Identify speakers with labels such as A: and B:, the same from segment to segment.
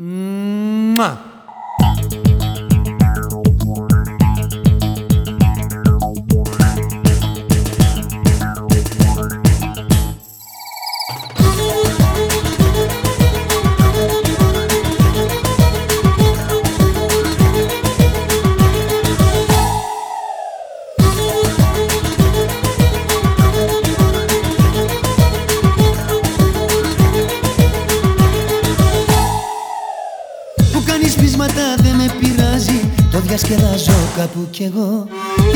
A: Mwah. Κάνεις πείσματα δεν με πειράζει. Το διασκεδάζω κάπου κι εγώ.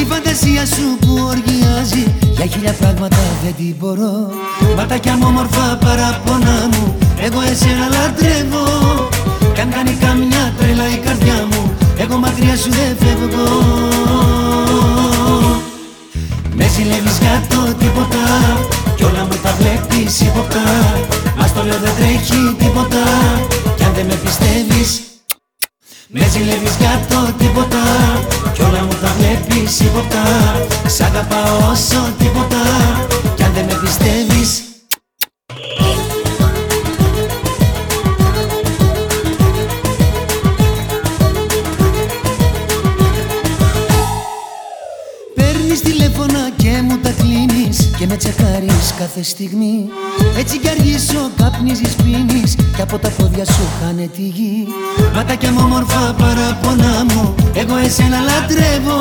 A: Η φαντασία σου που οργιάζει. Για χίλια πράγματα δεν την μπορώ. Ματάκια μου όμορφα παραπονά μου Εγώ εσένα λατρεύω. Κι αν κάνει καμιά τρέλα η καρδιά μου Εγώ μακριά σου δεν φεύγω. Με ζηλεύεις για το τίποτα Κι όλα μου τα βλέπεις ύποπτα. Μας το λέω δεν τρέχει τίποτα Κι αν δεν με πιστεύεις Με ζηλεύεις για το τίποτα Κι όλα μου τα βλέπεις ύποπτα Σ' αγαπάω όσο τίποτα Κι αν δεν με πιστεύεις. Παίρνεις τηλέφωνα και μου τα κλείνεις Και με τσεκάρεις κάθε στιγμή. Έτσι κι αργήσω καπνίζεις πίνεις Και από τα πόδια σου χάνε τη γη. Ματάκια μου όμορφα παραπονά μου Εγώ εσένα λατρεύω.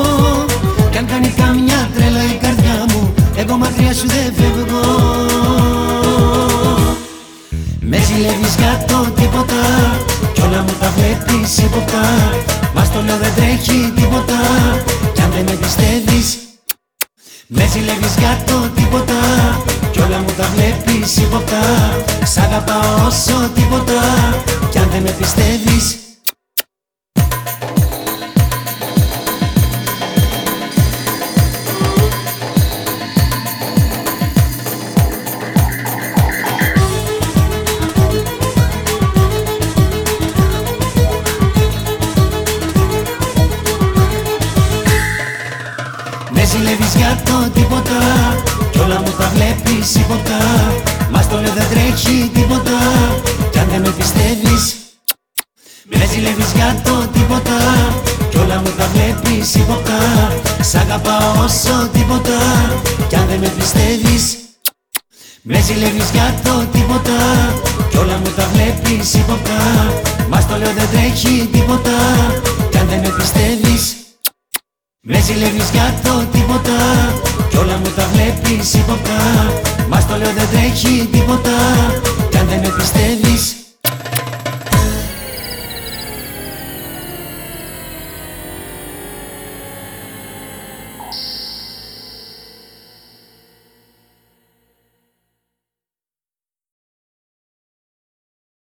A: Κι αν κάνει καμιά τρέλα η καρδιά μου Εγώ μακριά σου δεν φεύγω. Με ζηλεύεις για το τίποτα Κι όλα μου τα βλέπεις ύποπτα. Μας το λέω δεν τρέχει τίποτα Κι αν δεν με πιστεύεις Μες ζηλεύεις για το τίποτα Κι όλα μου τα βλέπεις ύποπτα Σ' αγαπάω όσο τίποτα Κι αν δεν με πιστεύεις ζηλεύεις για το τίποτα. Κι όλα μου τα βλέπεις ύποπτα Μας το λέω δεν τρέχει τίποτα. Κι αν δεν με πιστεύεις Με ζηλεύεις για το τίποτα. Κι όλα μου τα βλέπεις ύποπτα Σ' αγαπάω όσο τίποτα. Κι αν δεν με πιστεύεις με ζηλεύεις για το τίποτα. Κι όλα μου τα βλέπεις ύποπτα Μας το λέω δεν τρέχει τίποτα. Κι αν δεν με πιστεύεις με ζηλεύεις για το τίποτα Κι όλα μου τα βλέπεις ύποπτα Μας το λέω δεν τρέχει τίποτα Κι αν δεν με πιστεύεις